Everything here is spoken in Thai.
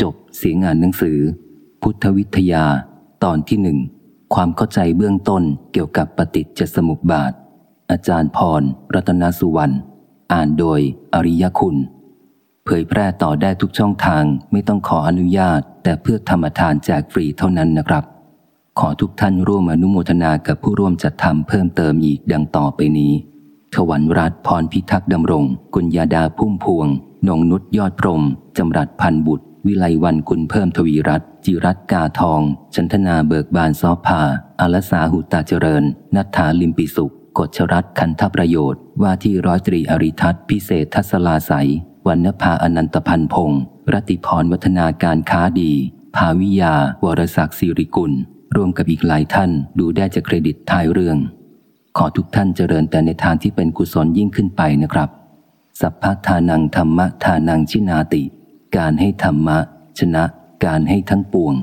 จบเสียงานหนังสือ พุทธวิทยา ตอนที่หนึ่งความเข้าใจเบื้องต้นเกี่ยวกับปฏิจจสมุปบาท อาจารย์พร รัตนสุวรรณอ่านโดยอริยคุณ เผยแพร่ต่อได้ทุกช่องทางไม่ต้องขออนุญาต แต่เพื่อธรรมทานแจกฟรีเท่านั้นนะครับ ขอทุกท่านร่วมอนุโมทนากับผู้ร่วมจัดทำเพิ่มเติมอีกดังต่อไปนี้ถวันรัตพรพิทักษ์ดำรง กุญญาดาพุ่มพวงนงนุษยอดพรมจำรัดพันบุตร วิไลวันกุลเพิ่มทวีรัตจิรัตกาทอง ชันธนาเบิกบานซอพาอลสาหุตาเจริญ นัทธาลิมปิสุขกฎชรัตคันทประโยชน์ ว่าที่ร้อยตรีอริทัศน์พิเศษทัศลาใสวันนภาอนันตพันพงศ์รติพรวัฒนาการค้าดี ภาวิยา วรศักดิ์สิริกุลรวมกับอีกหลายท่านดูได้จากเครดิตท้ายเรื่อง ขอทุกท่านเจริญแต่ในทางที่เป็นกุศลยิ่งขึ้นไปนะครับ สัพพทานังธรรมะทานังชินาติ การให้ธรรมะ ชนะการให้ทั้งปวง